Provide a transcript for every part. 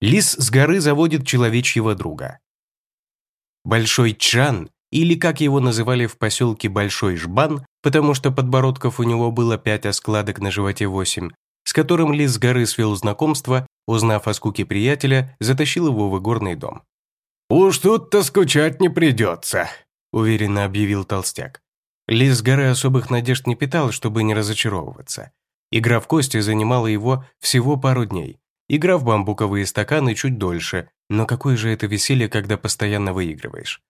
Лис с горы заводит человечьего друга. Большой Чан, или как его называли в поселке Большой Жбан, потому что подбородков у него было пять, а складок на животе восемь, с которым Лис с горы свел знакомство, узнав о скуке приятеля, затащил его в игорный дом. «Уж тут-то скучать не придется», – уверенно объявил толстяк. Лис с горы особых надежд не питал, чтобы не разочаровываться. Игра в кости занимала его всего пару дней, Игра в бамбуковые стаканы чуть дольше, но какое же это веселье, когда постоянно выигрываешь.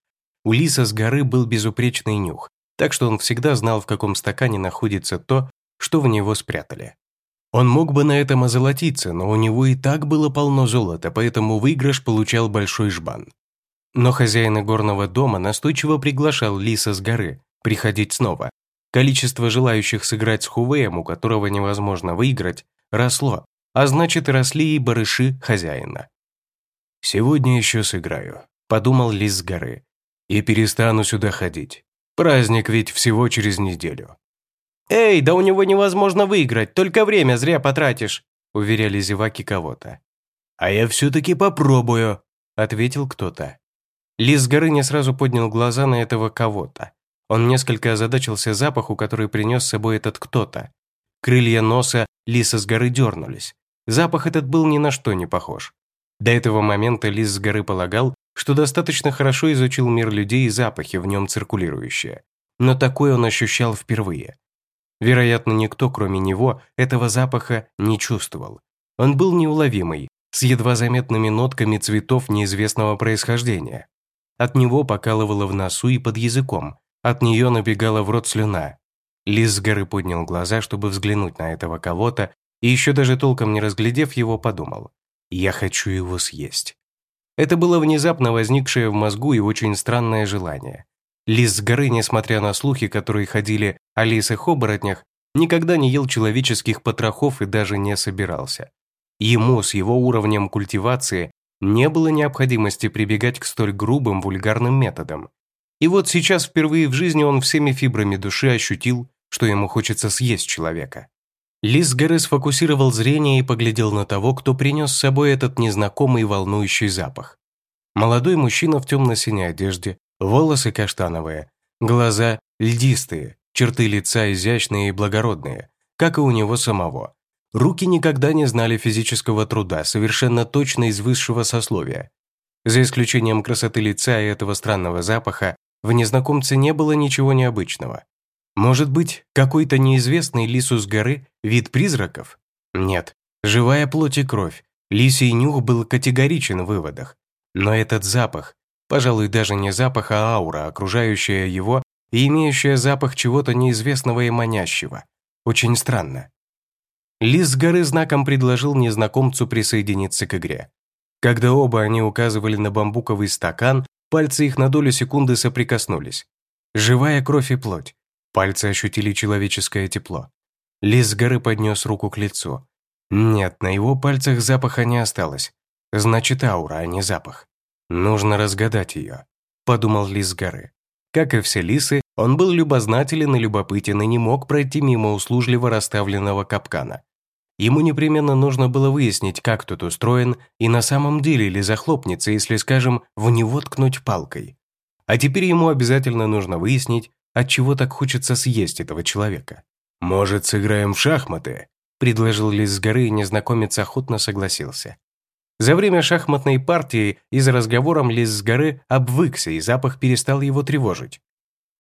У Лиса с горы был безупречный нюх, так что он всегда знал, в каком стакане находится то, что в него спрятали. Он мог бы на этом озолотиться, но у него и так было полно золота, поэтому выигрыш получал большой жбан. Но хозяин горного дома настойчиво приглашал Лиса с горы приходить снова. Количество желающих сыграть с Хувеем, у которого невозможно выиграть, росло, а значит, росли и барыши хозяина. «Сегодня еще сыграю», – подумал лис с горы, – «и перестану сюда ходить. Праздник ведь всего через неделю». «Эй, да у него невозможно выиграть, только время зря потратишь», – уверяли зеваки кого-то. «А я все-таки попробую», – ответил кто-то. Лис с горы не сразу поднял глаза на этого кого-то. Он несколько озадачился запаху, который принес с собой этот кто-то. Крылья носа лиса с горы дернулись. Запах этот был ни на что не похож. До этого момента лис с горы полагал, что достаточно хорошо изучил мир людей и запахи в нем циркулирующие. Но такой он ощущал впервые. Вероятно, никто, кроме него, этого запаха не чувствовал. Он был неуловимый, с едва заметными нотками цветов неизвестного происхождения. От него покалывало в носу и под языком, от нее набегала в рот слюна. Лис с горы поднял глаза, чтобы взглянуть на этого кого-то, и еще даже толком не разглядев его, подумал «Я хочу его съесть». Это было внезапно возникшее в мозгу и очень странное желание. Лис с горы, несмотря на слухи, которые ходили о лисах-оборотнях, никогда не ел человеческих потрохов и даже не собирался. Ему с его уровнем культивации не было необходимости прибегать к столь грубым вульгарным методам. И вот сейчас впервые в жизни он всеми фибрами души ощутил, что ему хочется съесть человека. Лис Гэры сфокусировал зрение и поглядел на того, кто принес с собой этот незнакомый волнующий запах. Молодой мужчина в темно-синей одежде, волосы каштановые, глаза льдистые, черты лица изящные и благородные, как и у него самого. Руки никогда не знали физического труда, совершенно точно из высшего сословия. За исключением красоты лица и этого странного запаха, в незнакомце не было ничего необычного. Может быть, какой-то неизвестный лису с горы вид призраков? Нет, живая плоть и кровь. Лисий нюх был категоричен в выводах. Но этот запах, пожалуй, даже не запах, а аура, окружающая его и имеющая запах чего-то неизвестного и манящего. Очень странно. Лис с горы знаком предложил незнакомцу присоединиться к игре. Когда оба они указывали на бамбуковый стакан, пальцы их на долю секунды соприкоснулись. Живая кровь и плоть. Пальцы ощутили человеческое тепло. Лис с горы поднес руку к лицу. Нет, на его пальцах запаха не осталось. Значит, аура, а не запах. Нужно разгадать ее, подумал лис с горы. Как и все лисы, он был любознателен и любопытен и не мог пройти мимо услужливо расставленного капкана. Ему непременно нужно было выяснить, как тут устроен, и на самом деле ли захлопнется, если, скажем, в него ткнуть палкой. А теперь ему обязательно нужно выяснить, Отчего так хочется съесть этого человека? «Может, сыграем в шахматы?» – предложил Лис с горы, и незнакомец охотно согласился. За время шахматной партии из за разговором Лис с горы обвыкся, и запах перестал его тревожить.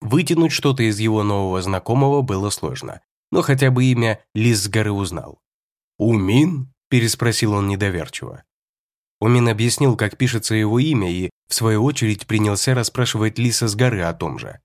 Вытянуть что-то из его нового знакомого было сложно, но хотя бы имя Лис с горы узнал. «Умин?» – переспросил он недоверчиво. Умин объяснил, как пишется его имя, и, в свою очередь, принялся расспрашивать Лиса с горы о том же.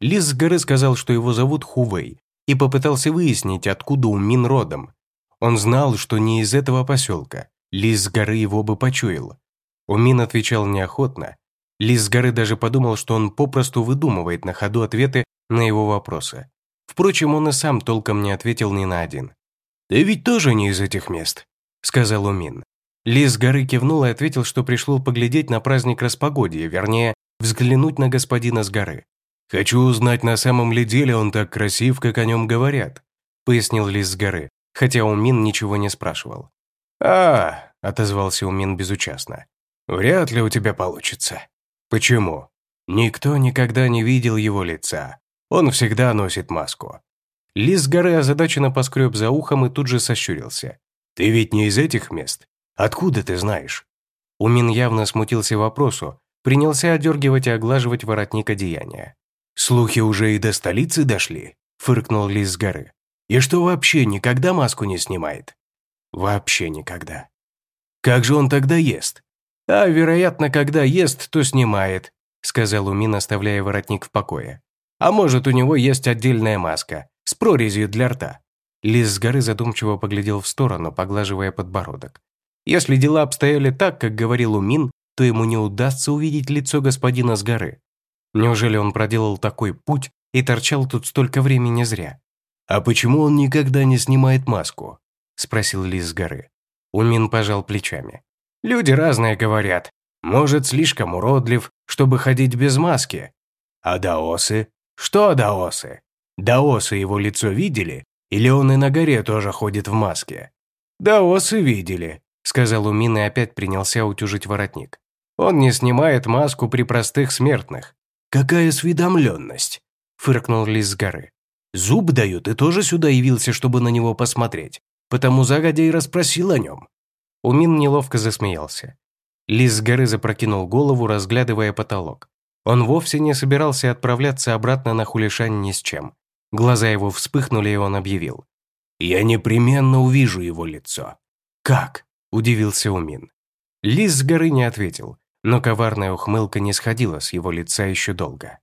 Лис с горы сказал, что его зовут Хувей, и попытался выяснить, откуда Умин родом. Он знал, что не из этого поселка. Лис с горы его бы почуял. Умин отвечал неохотно. Лис с горы даже подумал, что он попросту выдумывает на ходу ответы на его вопросы. Впрочем, он и сам толком не ответил ни на один. «Ты ведь тоже не из этих мест», — сказал Умин. Лис горы кивнул и ответил, что пришел поглядеть на праздник распогодия, вернее, взглянуть на господина с горы. «Хочу узнать, на самом ли деле он так красив, как о нем говорят», пояснил Лис с горы, хотя Умин ничего не спрашивал. «А, – отозвался Умин безучастно. «Вряд ли у тебя получится». «Почему?» «Никто никогда не видел его лица. Он всегда носит маску». Лис с горы озадаченно поскреб за ухом и тут же сощурился. «Ты ведь не из этих мест? Откуда ты знаешь?» Умин явно смутился вопросу, принялся одергивать и оглаживать воротник одеяния. «Слухи уже и до столицы дошли», – фыркнул Лис с горы. «И что вообще никогда маску не снимает?» «Вообще никогда». «Как же он тогда ест?» «А, вероятно, когда ест, то снимает», – сказал Умин, оставляя воротник в покое. «А может, у него есть отдельная маска, с прорезью для рта». Лис с горы задумчиво поглядел в сторону, поглаживая подбородок. Если дела обстояли так, как говорил Умин, то ему не удастся увидеть лицо господина с горы. Неужели он проделал такой путь и торчал тут столько времени зря? «А почему он никогда не снимает маску?» – спросил Лис с горы. Умин пожал плечами. «Люди разные говорят. Может, слишком уродлив, чтобы ходить без маски. А даосы? Что даосы? Даосы его лицо видели? Или он и на горе тоже ходит в маске?» «Даосы видели», – сказал Умин и опять принялся утюжить воротник. Он не снимает маску при простых смертных. «Какая осведомленность!» – фыркнул Лис с горы. «Зуб дают и тоже сюда явился, чтобы на него посмотреть, потому загодя и расспросил о нем». Умин неловко засмеялся. Лис с горы запрокинул голову, разглядывая потолок. Он вовсе не собирался отправляться обратно на Хулишань ни с чем. Глаза его вспыхнули, и он объявил. «Я непременно увижу его лицо». «Как?» – удивился Умин. Лис с горы не ответил, но коварная ухмылка не сходила с его лица еще долго.